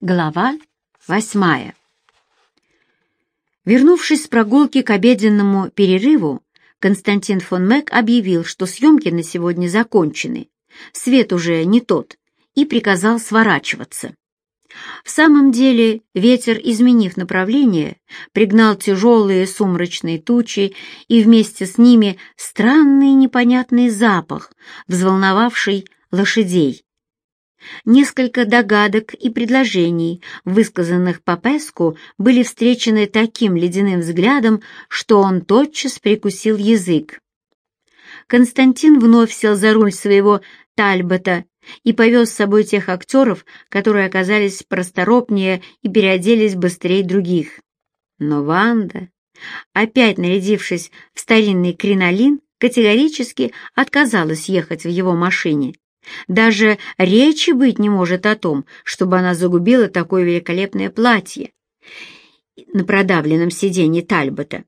Глава восьмая Вернувшись с прогулки к обеденному перерыву, Константин фон Мэг объявил, что съемки на сегодня закончены, свет уже не тот, и приказал сворачиваться. В самом деле ветер, изменив направление, пригнал тяжелые сумрачные тучи и вместе с ними странный непонятный запах, взволновавший лошадей. Несколько догадок и предложений, высказанных Папеску, были встречены таким ледяным взглядом, что он тотчас прикусил язык. Константин вновь сел за руль своего Тальбота и повез с собой тех актеров, которые оказались просторопнее и переоделись быстрее других. Но Ванда, опять нарядившись в старинный кринолин, категорически отказалась ехать в его машине. Даже речи быть не может о том, чтобы она загубила такое великолепное платье на продавленном сиденье Тальбота.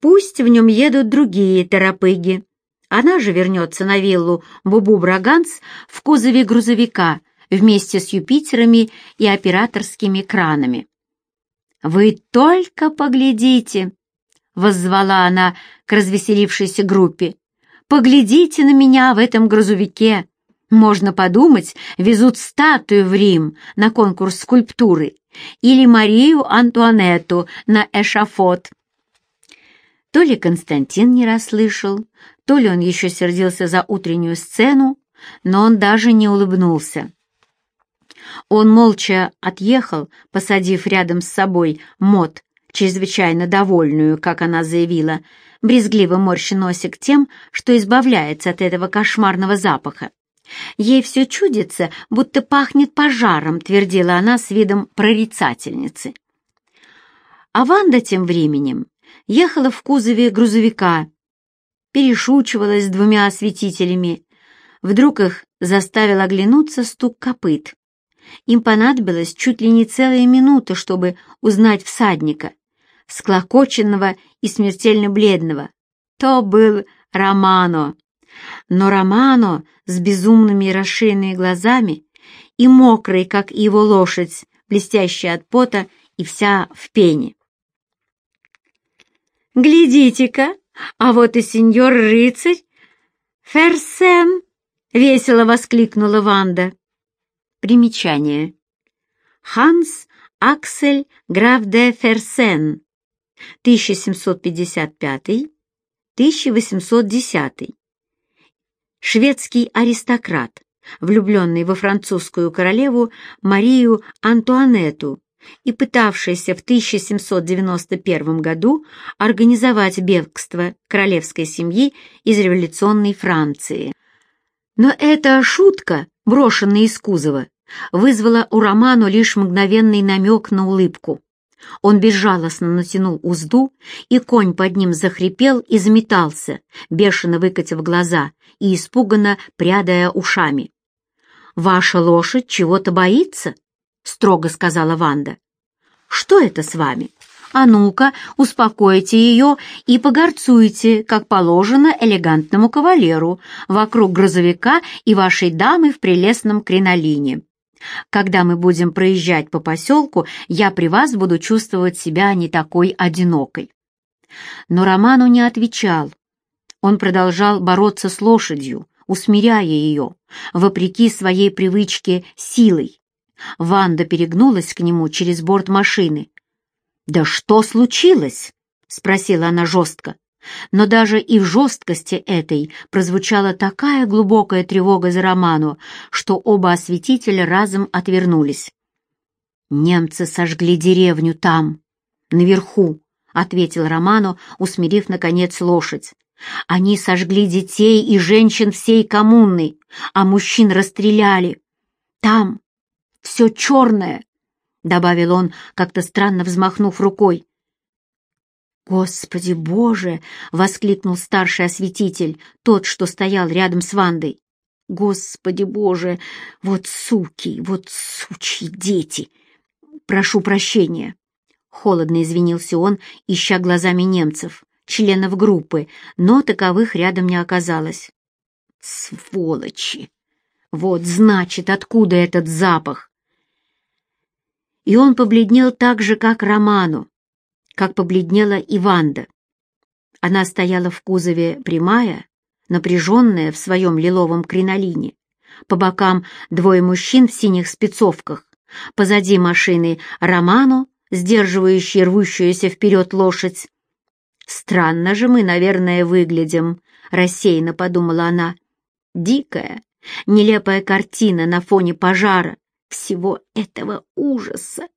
Пусть в нем едут другие торопыги. Она же вернется на виллу Бубу Браганс в кузове грузовика вместе с Юпитерами и операторскими кранами. «Вы только поглядите!» — воззвала она к развеселившейся группе. «Поглядите на меня в этом грузовике! Можно подумать, везут статую в Рим на конкурс скульптуры или Марию Антуанетту на эшафот. То ли Константин не расслышал, то ли он еще сердился за утреннюю сцену, но он даже не улыбнулся. Он молча отъехал, посадив рядом с собой Мот, чрезвычайно довольную, как она заявила, брезгливо морща носик тем, что избавляется от этого кошмарного запаха. Ей все чудится, будто пахнет пожаром, твердила она с видом прорицательницы. А Ванда тем временем ехала в кузове грузовика, перешучивалась с двумя осветителями. Вдруг их заставил оглянуться стук копыт. Им понадобилось чуть ли не целая минута, чтобы узнать всадника, склокоченного и смертельно бледного. То был Романо. Но Романо с безумными расширенными глазами и мокрый, как его лошадь, блестящая от пота и вся в пене. «Глядите-ка, а вот и сеньор-рыцарь Ферсен!» — весело воскликнула Ванда. Примечание. Ханс Аксель граф де Ферсен, 1755-1810 шведский аристократ, влюбленный во французскую королеву Марию Антуанетту и пытавшийся в 1791 году организовать бегство королевской семьи из революционной Франции. Но эта шутка, брошенная из кузова, вызвала у Роману лишь мгновенный намек на улыбку. Он безжалостно натянул узду, и конь под ним захрипел и заметался, бешено выкатив глаза и испуганно прядая ушами. «Ваша лошадь чего-то боится?» — строго сказала Ванда. «Что это с вами? А ну-ка, успокойте ее и погорцуйте, как положено элегантному кавалеру, вокруг грузовика и вашей дамы в прелестном кринолине». Когда мы будем проезжать по поселку, я при вас буду чувствовать себя не такой одинокой». Но Роману не отвечал. Он продолжал бороться с лошадью, усмиряя ее, вопреки своей привычке силой. Ванда перегнулась к нему через борт машины. «Да что случилось?» — спросила она жестко. Но даже и в жесткости этой прозвучала такая глубокая тревога за Роману, что оба осветителя разом отвернулись. «Немцы сожгли деревню там, наверху», — ответил Роману, усмирив, наконец, лошадь. «Они сожгли детей и женщин всей коммуны, а мужчин расстреляли. Там все черное», — добавил он, как-то странно взмахнув рукой. «Господи Боже!» — воскликнул старший осветитель, тот, что стоял рядом с Вандой. «Господи Боже! Вот суки, вот сучьи дети! Прошу прощения!» Холодно извинился он, ища глазами немцев, членов группы, но таковых рядом не оказалось. «Сволочи! Вот, значит, откуда этот запах!» и он побледнел так же, как Роману, как побледнела и Ванда. Она стояла в кузове прямая, напряженная в своем лиловом кринолине. По бокам двое мужчин в синих спецовках. Позади машины Роману, сдерживающий рвущуюся вперед лошадь. «Странно же мы, наверное, выглядим», — рассеянно подумала она. «Дикая, нелепая картина на фоне пожара, всего этого ужаса.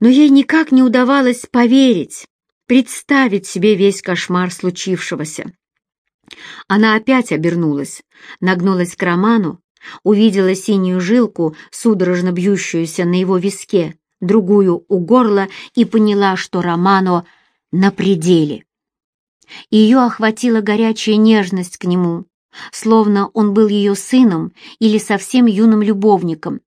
Но ей никак не удавалось поверить, представить себе весь кошмар случившегося. Она опять обернулась, нагнулась к Роману, увидела синюю жилку, судорожно бьющуюся на его виске, другую у горла и поняла, что Романо на пределе. Ее охватила горячая нежность к нему, словно он был ее сыном или совсем юным любовником.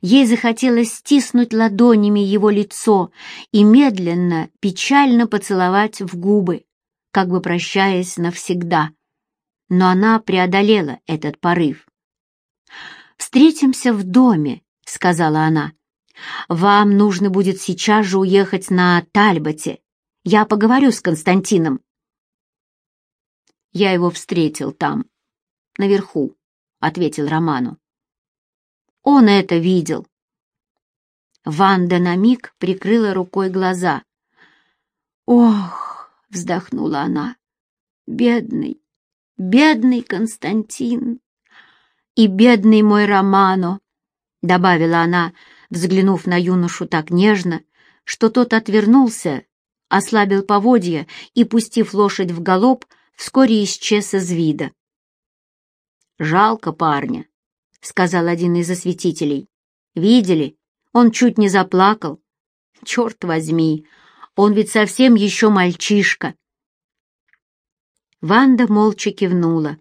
Ей захотелось стиснуть ладонями его лицо и медленно, печально поцеловать в губы, как бы прощаясь навсегда. Но она преодолела этот порыв. «Встретимся в доме», — сказала она. «Вам нужно будет сейчас же уехать на Тальботе. Я поговорю с Константином». «Я его встретил там, наверху», — ответил Роману. Он это видел. Ванда на миг прикрыла рукой глаза. «Ох!» — вздохнула она. «Бедный, бедный Константин! И бедный мой Романо!» — добавила она, взглянув на юношу так нежно, что тот отвернулся, ослабил поводья и, пустив лошадь в галоп, вскоре исчез из вида. «Жалко парня», — сказал один из осветителей. «Видели? Он чуть не заплакал. Черт возьми, он ведь совсем еще мальчишка». Ванда молча кивнула.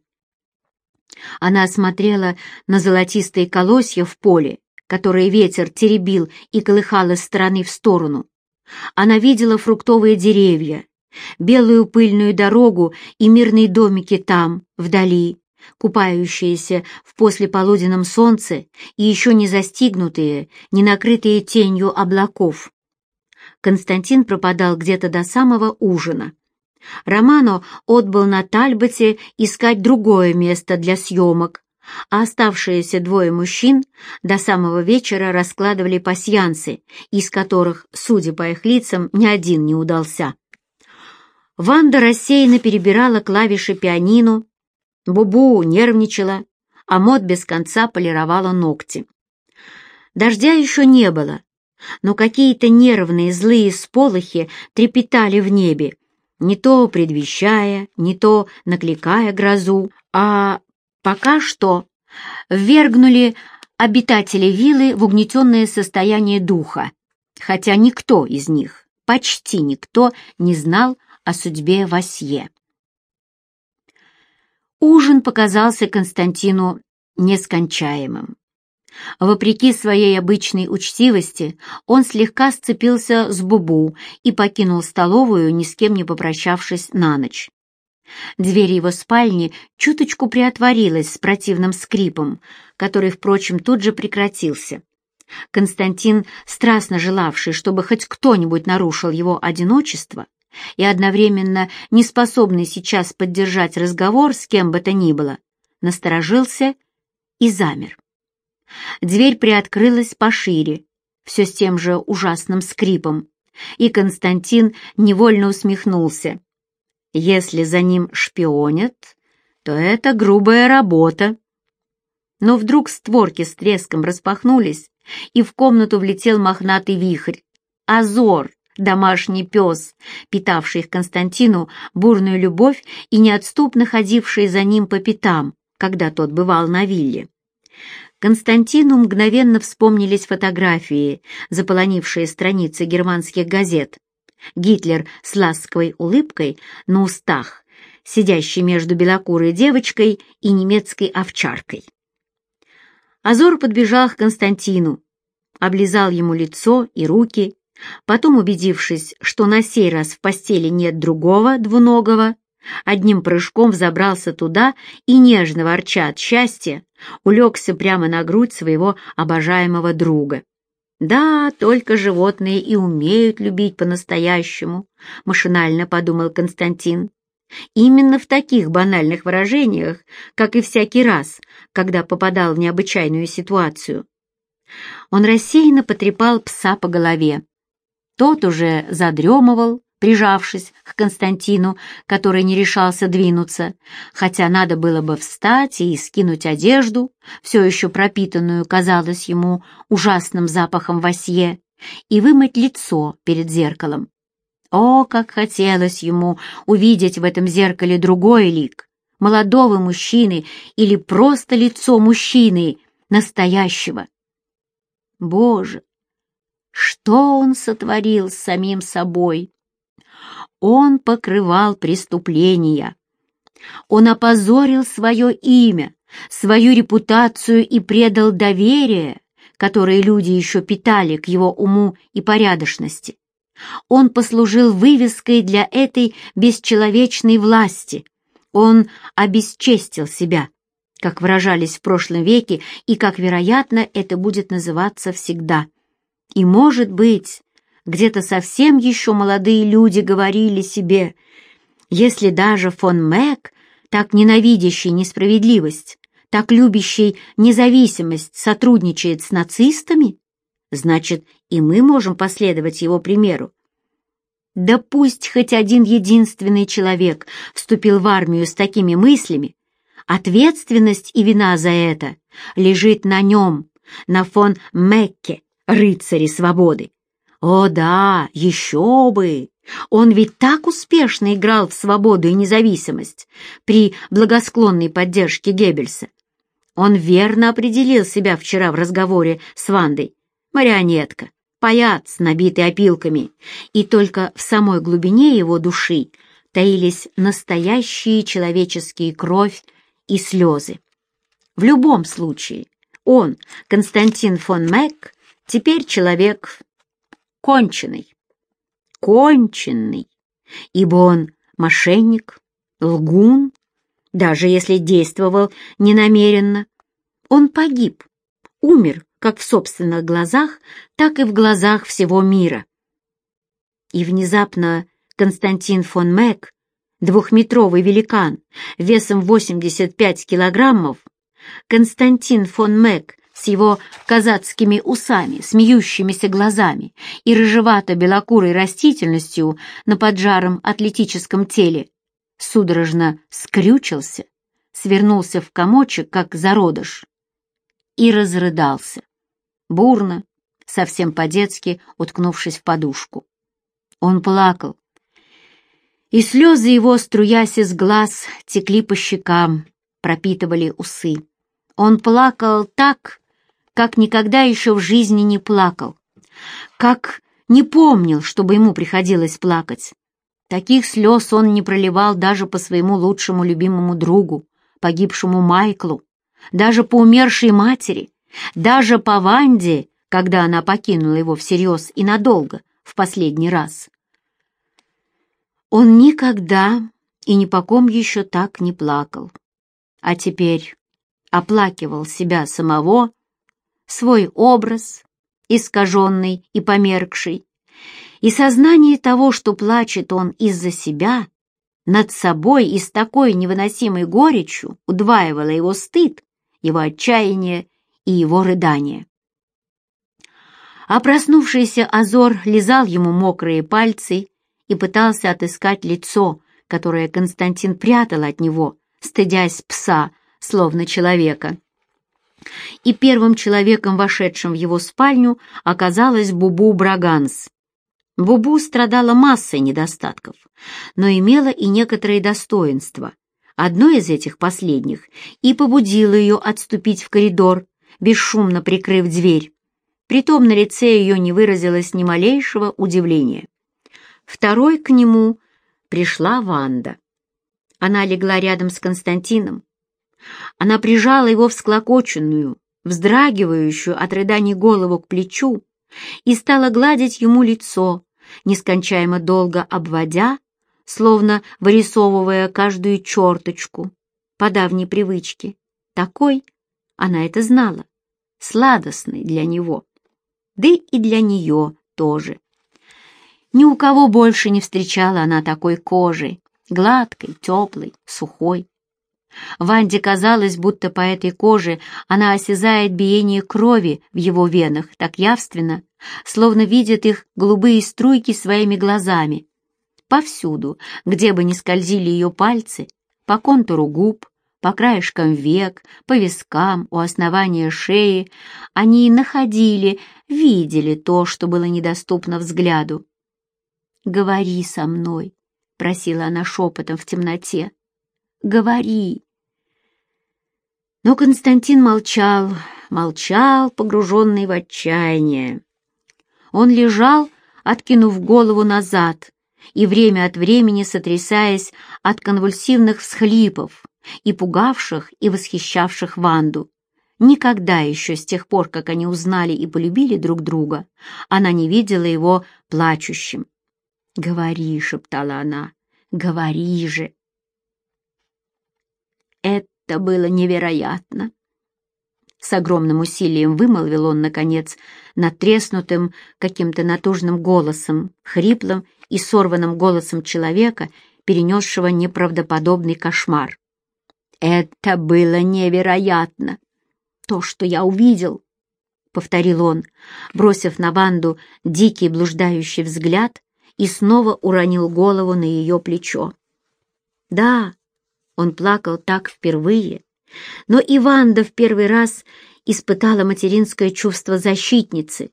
Она смотрела на золотистые колосья в поле, которые ветер теребил и колыхал из стороны в сторону. Она видела фруктовые деревья, белую пыльную дорогу и мирные домики там, вдали, купающиеся в послеполуденном солнце и еще не застигнутые, не накрытые тенью облаков. Константин пропадал где-то до самого ужина. Романо отбыл на Тальботе искать другое место для съемок, а оставшиеся двое мужчин до самого вечера раскладывали пасьянсы, из которых, судя по их лицам, ни один не удался. Ванда рассеянно перебирала клавиши пианино, Бубу нервничала, а Мот без конца полировала ногти. Дождя еще не было, но какие-то нервные злые сполохи трепетали в небе, не то предвещая, не то накликая грозу, а пока что ввергнули обитатели виллы в угнетенное состояние духа, хотя никто из них, почти никто, не знал о судьбе Васье. Ужин показался Константину нескончаемым. Вопреки своей обычной учтивости, он слегка сцепился с Бубу и покинул столовую, ни с кем не попрощавшись на ночь. Дверь его спальни чуточку приотворилась с противным скрипом, который, впрочем, тут же прекратился. Константин, страстно желавший, чтобы хоть кто-нибудь нарушил его одиночество, и одновременно не способный сейчас поддержать разговор с кем бы то ни было, насторожился и замер. Дверь приоткрылась пошире, все с тем же ужасным скрипом, и Константин невольно усмехнулся. Если за ним шпионят, то это грубая работа. Но вдруг створки с треском распахнулись, и в комнату влетел мохнатый вихрь. Азор, домашний пес, питавший к Константину бурную любовь и неотступно ходивший за ним по пятам, когда тот бывал на вилле. Константину мгновенно вспомнились фотографии, заполонившие страницы германских газет. Гитлер с ласковой улыбкой на устах, сидящий между белокурой девочкой и немецкой овчаркой. Азор подбежал к Константину, облизал ему лицо и руки, Потом, убедившись, что на сей раз в постели нет другого двуногого, одним прыжком взобрался туда и, нежно ворча от счастья, улегся прямо на грудь своего обожаемого друга. Да, только животные и умеют любить по-настоящему, машинально подумал Константин. Именно в таких банальных выражениях, как и всякий раз, когда попадал в необычайную ситуацию. Он рассеянно потрепал пса по голове. Тот уже задремывал, прижавшись к Константину, который не решался двинуться, хотя надо было бы встать и скинуть одежду, все еще пропитанную, казалось ему, ужасным запахом васье, и вымыть лицо перед зеркалом. О, как хотелось ему увидеть в этом зеркале другой лик, молодого мужчины или просто лицо мужчины, настоящего. Боже, что он сотворил с самим собой? Он покрывал преступления. Он опозорил свое имя, свою репутацию и предал доверие, которое люди еще питали к его уму и порядочности. Он послужил вывеской для этой бесчеловечной власти. Он обесчестил себя, как выражались в прошлом веке, и, как вероятно, это будет называться всегда. И, может быть, где-то совсем еще молодые люди говорили себе, если даже фон Мэг, так ненавидящий несправедливость, так любящий независимость, сотрудничает с нацистами, значит, и мы можем последовать его примеру. Да пусть хоть один единственный человек вступил в армию с такими мыслями, ответственность и вина за это лежит на нем, на фон Мекке, рыцаре свободы. О да, еще бы! Он ведь так успешно играл в свободу и независимость при благосклонной поддержке Геббельса. Он верно определил себя вчера в разговоре с Вандой. Марионетка, паяц, набитый опилками, и только в самой глубине его души таились настоящие человеческие кровь и слезы. В любом случае, он, Константин фон Мэг, теперь человек конченый. Конченый, ибо он мошенник, лгун, даже если действовал ненамеренно. Он погиб, умер как в собственных глазах, так и в глазах всего мира. И внезапно Константин фон Мэг, двухметровый великан, весом 85 килограммов, Константин фон Мэг с его казацкими усами, смеющимися глазами и рыжевато-белокурой растительностью на поджаром атлетическом теле, судорожно скрючился, свернулся в комочек, как зародыш, и разрыдался, бурно, совсем по-детски уткнувшись в подушку. Он плакал, и слезы его, струясь из глаз, текли по щекам, пропитывали усы. Он плакал так, как никогда еще в жизни не плакал, как не помнил, чтобы ему приходилось плакать. Таких слез он не проливал даже по своему лучшему любимому другу, погибшему Майклу, даже по умершей матери, даже по Ванде, когда она покинула его всерьез и надолго, в последний раз. Он никогда и ни по ком еще так не плакал, а теперь оплакивал себя самого свой образ, искаженный и померкший, и сознание того, что плачет он из-за себя, над собой и с такой невыносимой горечью удваивало его стыд, его отчаяние и его рыдание. А проснувшийся Азор лизал ему мокрые пальцы и пытался отыскать лицо, которое Константин прятал от него, стыдясь пса, словно человека и первым человеком, вошедшим в его спальню, оказалась Бубу Браганс. Бубу страдала массой недостатков, но имела и некоторые достоинства. Одно из этих последних и побудило ее отступить в коридор, бесшумно прикрыв дверь. Притом на лице ее не выразилось ни малейшего удивления. Второй к нему пришла Ванда. Она легла рядом с Константином, она прижала его всклокоченную, вздрагивающую от рыданий голову к плечу и стала гладить ему лицо, нескончаемо долго обводя, словно вырисовывая каждую черточку по давней привычке. Такой, она это знала, сладостный для него. да и для нее тоже. Ни у кого больше не встречала она такой кожи, гладкой, теплой, сухой. Ванде казалось, будто по этой коже она осязает биение крови в его венах так явственно, словно видит их голубые струйки своими глазами. Повсюду, где бы ни скользили ее пальцы, по контуру губ, по краешкам век, по вискам, у основания шеи, они находили, видели то, что было недоступно взгляду. «Говори со мной», — просила она шепотом в темноте. «Говори». Но Константин молчал, молчал, погруженный в отчаяние. Он лежал, откинув голову назад, и время от времени сотрясаясь от конвульсивных всхлипов и пугавших и восхищавших Ванду. Никогда еще с тех пор, как они узнали и полюбили друг друга, она не видела его плачущим. «Говори», — шептала она, — «говори же». Это было невероятно. С огромным усилием вымолвил он, наконец, натреснутым, каким-то натужным голосом, хриплым и сорванным голосом человека, перенесшего неправдоподобный кошмар. «Это было невероятно! То, что я увидел!» — повторил он, бросив на Ванду дикий блуждающий взгляд и снова уронил голову на ее плечо. «Да, он плакал так впервые, но и Ванда в первый раз испытала материнское чувство защитницы,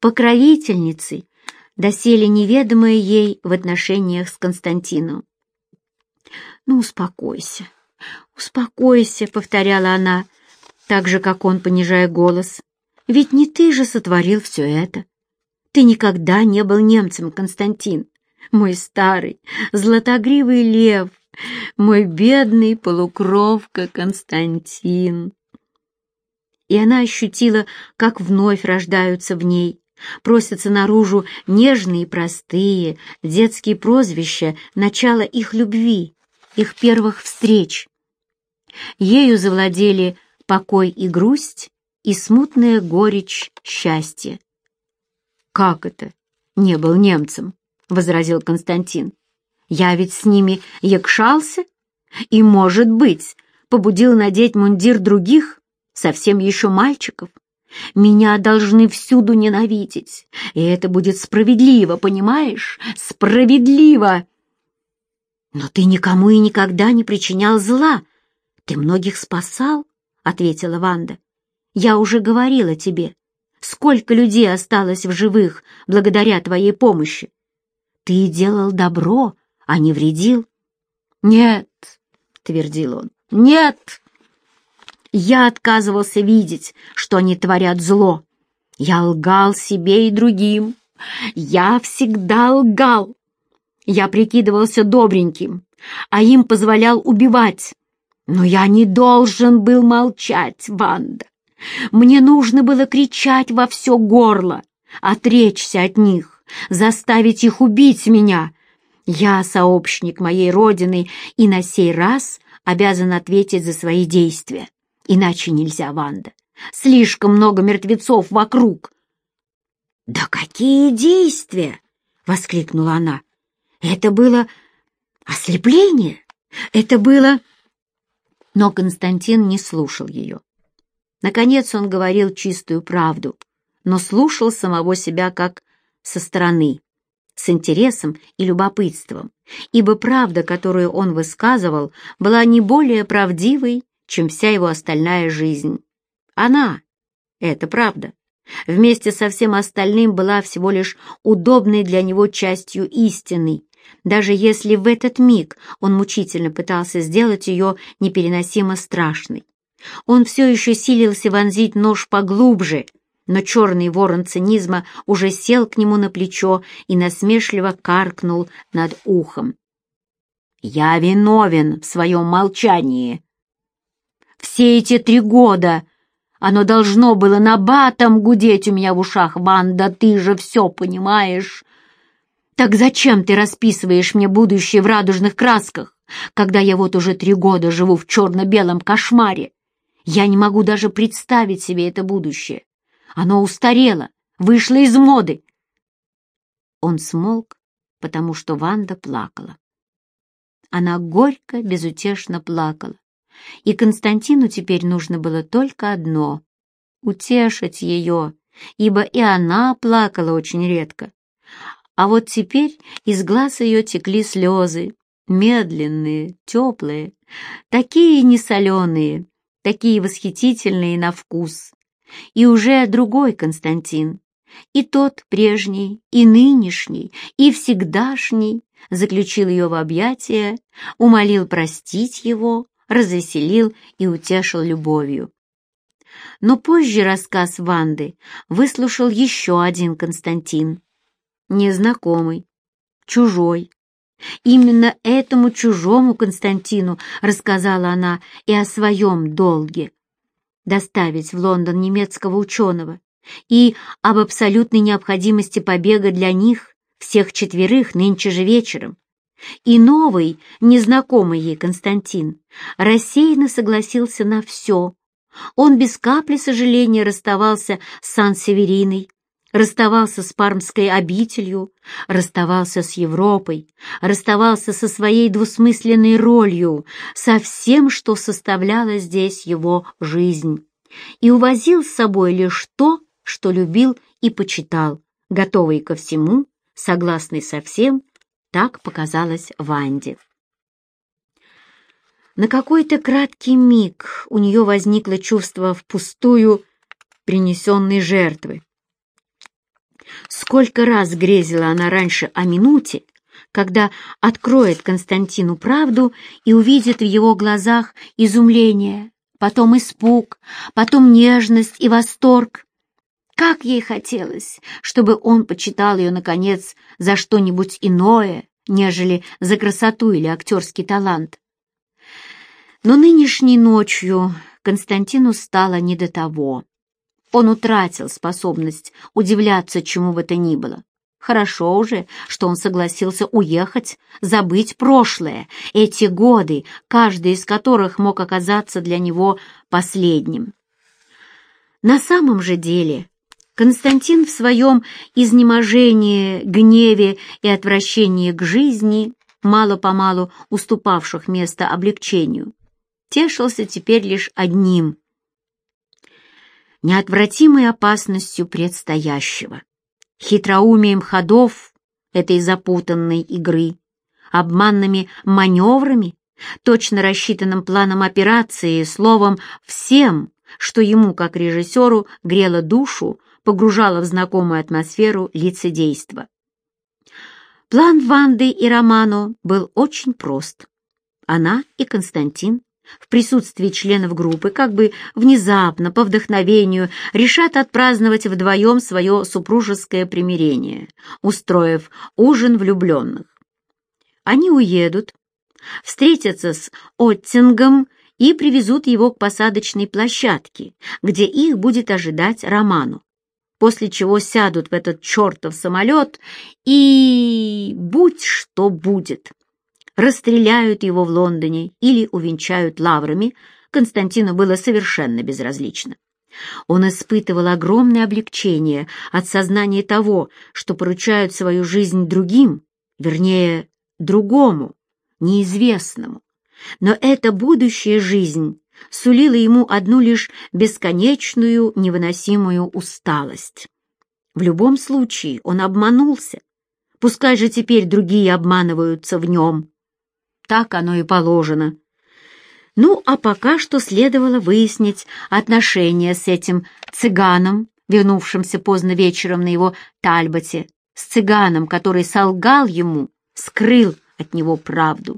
покровительницы, доселе неведомое ей в отношениях с Константином. «Ну, успокойся, успокойся», — повторяла она, так же, как он, понижая голос. «Ведь не ты же сотворил все это. Ты никогда не был немцем, Константин, мой старый, златогривый лев, мой бедный полукровка Константин. И она ощутила, как вновь рождаются в ней, просятся наружу нежные и простые детские прозвища начала их любви, их первых встреч. Ею завладели покой и грусть и смутная горечь счастья. «Как это? Не был немцем», — возразил Константин. Я ведь с ними якшался и, может быть, побудил надеть мундир других, совсем еще мальчиков. Меня должны всюду ненавидеть, и это будет справедливо, понимаешь? Справедливо! Но ты никому и никогда не причинял зла. Ты многих спасал, — ответила Ванда. Я уже говорила тебе, сколько людей осталось в живых благодаря твоей помощи. Ты делал добро, а не вредил? «Нет», — твердил он, — «нет». Я отказывался видеть, что они творят зло. Я лгал себе и другим. Я всегда лгал. Я прикидывался добреньким, а им позволял убивать. Но я не должен был молчать, Ванда. Мне нужно было кричать во все горло, отречься от них, заставить их убить меня, я сообщник моей родины и на сей раз обязан ответить за свои действия. Иначе нельзя, Ванда. Слишком много мертвецов вокруг. «Да какие действия!» — воскликнула она. «Это было ослепление! Это было...» Но Константин не слушал ее. Наконец он говорил чистую правду, но слушал самого себя как со стороны с интересом и любопытством, ибо правда, которую он высказывал, была не более правдивой, чем вся его остальная жизнь. Она, это правда, вместе со всем остальным была всего лишь удобной для него частью истины, даже если в этот миг он мучительно пытался сделать ее непереносимо страшной. Он все еще силился вонзить нож поглубже — но черный ворон цинизма уже сел к нему на плечо и насмешливо каркнул над ухом. «Я виновен в своем молчании. Все эти три года оно должно было на батом гудеть у меня в ушах, Ванда, ты же все понимаешь. Так зачем ты расписываешь мне будущее в радужных красках, когда я вот уже три года живу в черно-белом кошмаре? Я не могу даже представить себе это будущее. Оно устарело, вышла из моды. Он смолк, потому что Ванда плакала. Она горько, безутешно плакала, и Константину теперь нужно было только одно — утешить ее, ибо и она плакала очень редко. А вот теперь из глаз ее текли слезы, медленные, теплые, такие несоленые, такие восхитительные на вкус. И уже другой Константин, и тот прежний, и нынешний, и всегдашний, заключил ее в объятия, умолил простить его, развеселил и утешил любовью. Но позже рассказ Ванды выслушал еще один Константин, незнакомый, чужой. Именно этому чужому Константину рассказала она и о своем долге — доставить в Лондон немецкого ученого, и об абсолютной необходимости побега для них, всех четверых, нынче же вечером. И новый, незнакомый ей Константин, рассеянно согласился на все. Он без капли сожаления расставался с Сан-Севериной, расставался с Пармской обителью, расставался с Европой, расставался со своей двусмысленной ролью, со всем, что составляло здесь его жизнь, и увозил с собой лишь то, что любил и почитал, готовый ко всему, согласный со всем, так показалось Ванде. На какой-то краткий миг у нее возникло чувство впустую принесенной жертвы. Сколько раз грезила она раньше о минуте, когда откроет Константину правду и увидит в его глазах изумление, потом испуг, потом нежность и восторг. Как ей хотелось, чтобы он почитал ее, наконец, за что-нибудь иное, нежели за красоту или актерский талант. Но нынешней ночью Константину стало не до того. Он утратил способность удивляться чему бы то ни было. Хорошо уже, что он согласился уехать, забыть прошлое, эти годы, каждый из которых мог оказаться для него последним. На самом же деле Константин в своем изнеможении, гневе и отвращении к жизни, мало-помалу уступавших место облегчению, тешился теперь лишь одним — неотвратимой опасностью предстоящего, хитроумием ходов этой запутанной игры, обманными маневрами, точно рассчитанным планом операции, словом, всем, что ему, как режиссеру, грело душу, погружало в знакомую атмосферу лицедейства. План Ванды и Роману был очень прост. Она и Константин в присутствии членов группы как бы внезапно, по вдохновению, решат отпраздновать вдвоем свое супружеское примирение, устроив ужин влюбленных. Они уедут, встретятся с Оттингом и привезут его к посадочной площадке, где их будет ожидать Роману после чего сядут в этот чертов самолет и... будь что будет. Расстреляют его в Лондоне или увенчают лаврами, Константину было совершенно безразлично. Он испытывал огромное облегчение от сознания того, что поручают свою жизнь другим, вернее, другому, неизвестному. Но эта будущая жизнь сулила ему одну лишь бесконечную невыносимую усталость. В любом случае он обманулся. Пускай же теперь другие обманываются в нем. Так оно и положено. Ну, а пока что следовало выяснить отношения с этим цыганом, вернувшимся поздно вечером на его тальботе, с цыганом, который солгал ему, скрыл от него правду.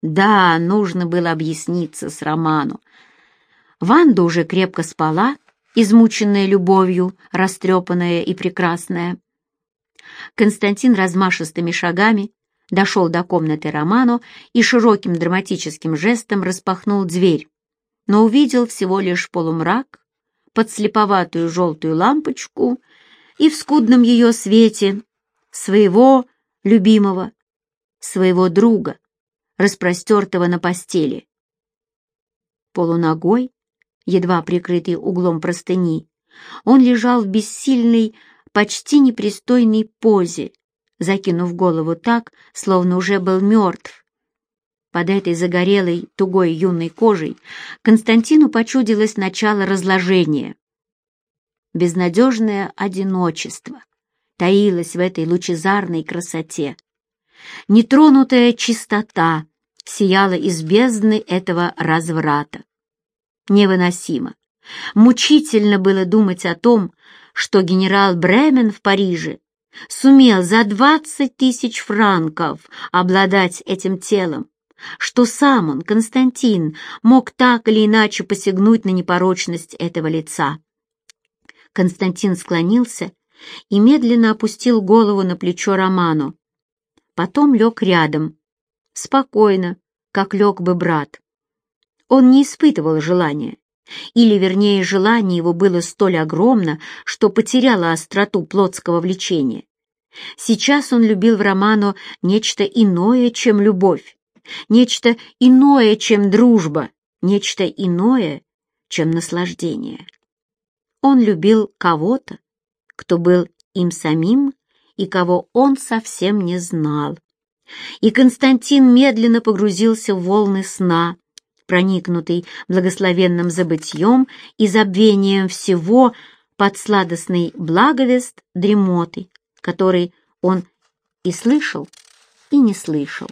Да, нужно было объясниться с Роману. Ванда уже крепко спала, измученная любовью, растрепанная и прекрасная. Константин размашистыми шагами дошел до комнаты Роману и широким драматическим жестом распахнул дверь, но увидел всего лишь полумрак, подслеповатую желтую лампочку и в скудном ее свете своего любимого, своего друга, распростертого на постели. Полуногой, едва прикрытый углом простыни, он лежал в бессильной почти непристойной позе, закинув голову так, словно уже был мертв. Под этой загорелой, тугой юной кожей Константину почудилось начало разложения. Безнадежное одиночество таилось в этой лучезарной красоте. Нетронутая чистота сияла из бездны этого разврата. Невыносимо, мучительно было думать о том, что генерал Бремен в Париже сумел за двадцать тысяч франков обладать этим телом, что сам он, Константин, мог так или иначе посягнуть на непорочность этого лица. Константин склонился и медленно опустил голову на плечо Роману. Потом лег рядом, спокойно, как лег бы брат. Он не испытывал желания, или, вернее, желание его было столь огромно, что потеряло остроту плотского влечения. Сейчас он любил в Роману нечто иное, чем любовь, нечто иное, чем дружба, нечто иное, чем наслаждение. Он любил кого-то, кто был им самим и кого он совсем не знал. И Константин медленно погрузился в волны сна, проникнутый благословенным забытьем и забвением всего под сладостный благовест дремоты, который он и слышал, и не слышал.